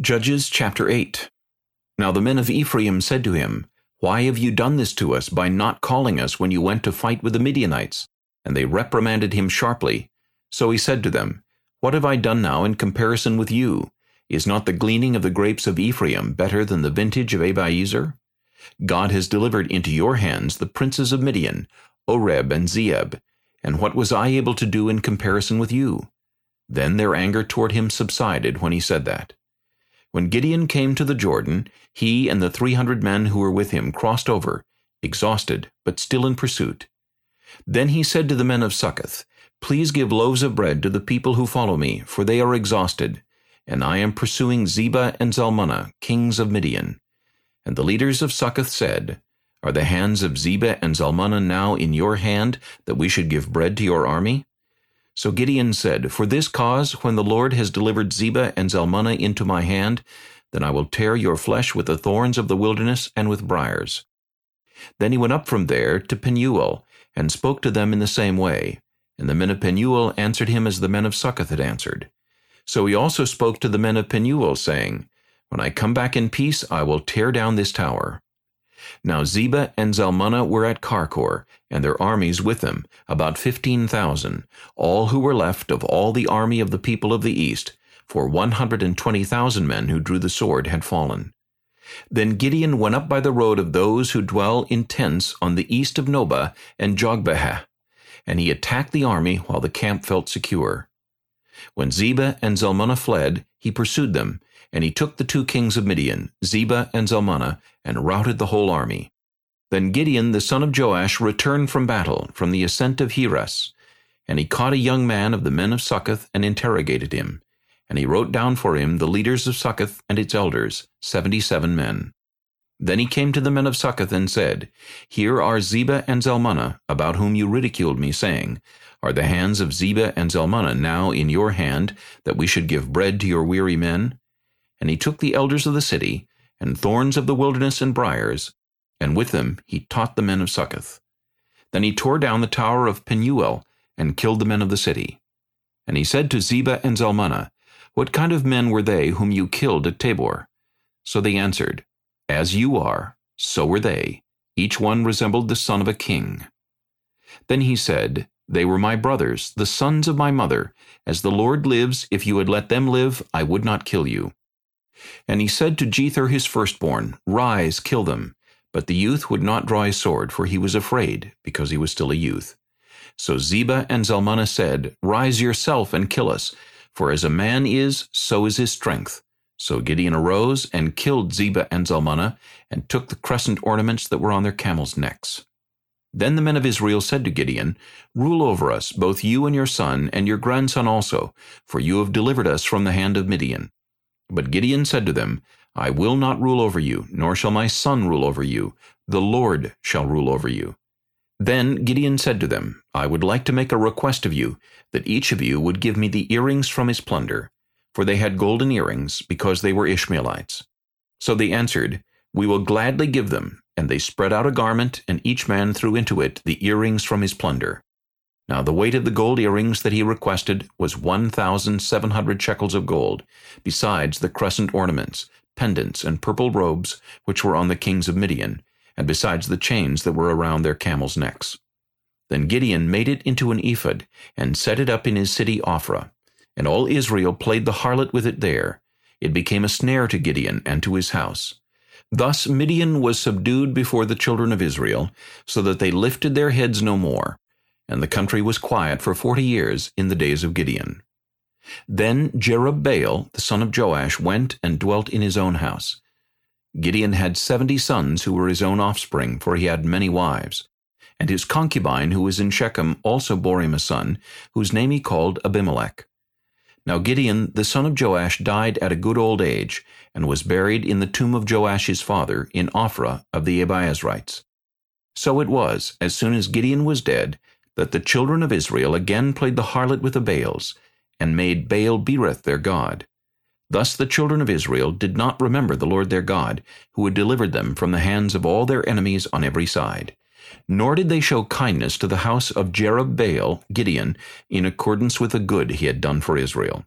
Judges chapter 8 Now the men of Ephraim said to him, Why have you done this to us by not calling us when you went to fight with the Midianites? And they reprimanded him sharply. So he said to them, What have I done now in comparison with you? Is not the gleaning of the grapes of Ephraim better than the vintage of Abiezer? God has delivered into your hands the princes of Midian, Oreb and Zeeb. And what was I able to do in comparison with you? Then their anger toward him subsided when he said that. When Gideon came to the Jordan, he and the three hundred men who were with him crossed over, exhausted, but still in pursuit. Then he said to the men of Succoth, Please give loaves of bread to the people who follow me, for they are exhausted, and I am pursuing Zebah and Zalmunna, kings of Midian. And the leaders of Succoth said, Are the hands of Zebah and Zalmunna now in your hand, that we should give bread to your army? So Gideon said, For this cause, when the Lord has delivered Zebah and Zalmunna into my hand, then I will tear your flesh with the thorns of the wilderness and with briars. Then he went up from there to Penuel, and spoke to them in the same way. And the men of Penuel answered him as the men of Succoth had answered. So he also spoke to the men of Penuel, saying, When I come back in peace, I will tear down this tower. Now Zebah and Zalmunna were at Karkor, and their armies with them, about fifteen thousand, all who were left of all the army of the people of the east, for one hundred and twenty thousand men who drew the sword had fallen. Then Gideon went up by the road of those who dwell in tents on the east of Nobah and Jogbehah, and he attacked the army while the camp felt secure. When Zebah and Zalmunna fled, he pursued them, and he took the two kings of Midian, Zebah and Zalmunna, and routed the whole army. Then Gideon the son of Joash returned from battle, from the ascent of Heres. And he caught a young man of the men of Succoth and interrogated him. And he wrote down for him the leaders of Succoth and its elders, seventy-seven men. Then he came to the men of Succoth and said, Here are Zebah and Zalmunna, about whom you ridiculed me, saying, Are the hands of Zebah and Zalmunna now in your hand, that we should give bread to your weary men? And he took the elders of the city, and thorns of the wilderness and briars, and with them he taught the men of Succoth. Then he tore down the tower of Penuel, and killed the men of the city. And he said to Zebah and Zalmunna, What kind of men were they whom you killed at Tabor? So they answered, As you are, so were they. Each one resembled the son of a king. Then he said, They were my brothers, the sons of my mother. As the Lord lives, if you had let them live, I would not kill you. And he said to Jether his firstborn, Rise, kill them. But the youth would not draw his sword, for he was afraid, because he was still a youth. So Zebah and Zalmunna said, Rise yourself and kill us, for as a man is, so is his strength. So Gideon arose and killed Zebah and Zalmunna, and took the crescent ornaments that were on their camels' necks. Then the men of Israel said to Gideon, Rule over us, both you and your son, and your grandson also, for you have delivered us from the hand of Midian. But Gideon said to them, I will not rule over you, nor shall my son rule over you. The Lord shall rule over you. Then Gideon said to them, I would like to make a request of you, that each of you would give me the earrings from his plunder. For they had golden earrings, because they were Ishmaelites. So they answered, We will gladly give them. And they spread out a garment, and each man threw into it the earrings from his plunder. Now the weight of the gold earrings that he requested was one thousand seven hundred shekels of gold, besides the crescent ornaments, pendants, and purple robes which were on the kings of Midian, and besides the chains that were around their camels' necks. Then Gideon made it into an ephod, and set it up in his city Ophrah. And all Israel played the harlot with it there. It became a snare to Gideon and to his house. Thus Midian was subdued before the children of Israel, so that they lifted their heads no more and the country was quiet for forty years in the days of Gideon. Then Jerubbaal, the son of Joash, went and dwelt in his own house. Gideon had seventy sons who were his own offspring, for he had many wives. And his concubine, who was in Shechem, also bore him a son, whose name he called Abimelech. Now Gideon, the son of Joash, died at a good old age, and was buried in the tomb of Joash his father, in Ophrah of the Abiezrites. So it was, as soon as Gideon was dead, that the children of Israel again played the harlot with the Baals, and made Baal Berith their god. Thus the children of Israel did not remember the Lord their God, who had delivered them from the hands of all their enemies on every side. Nor did they show kindness to the house of Jerubbaal, Gideon, in accordance with the good he had done for Israel.